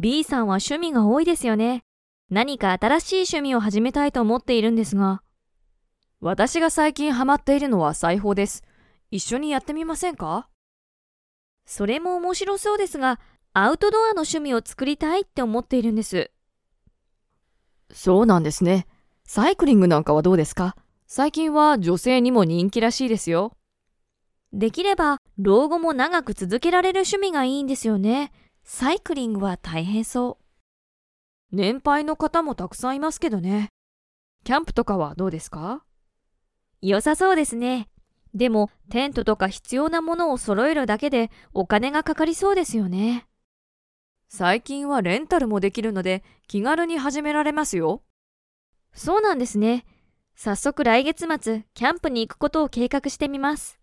B さんは趣味が多いですよね。何か新しい趣味を始めたいと思っているんですが。私が最近ハマっているのは裁縫です。一緒にやってみませんか？それも面白そうですが、アウトドアの趣味を作りたいって思っているんです。そうなんですね。サイクリングなんかはどうですか？最近は女性にも人気らしいですよ。できれば、老後も長く続けられる趣味がいいんですよね。サイクリングは大変そう。年配の方もたくさんいますけどね。キャンプとかはどうですか？良さそうですね。でも、テントとか必要なものを揃えるだけでお金がかかりそうですよね。最近はレンタルもできるので気軽に始められますよ。そうなんですね。早速来月末、キャンプに行くことを計画してみます。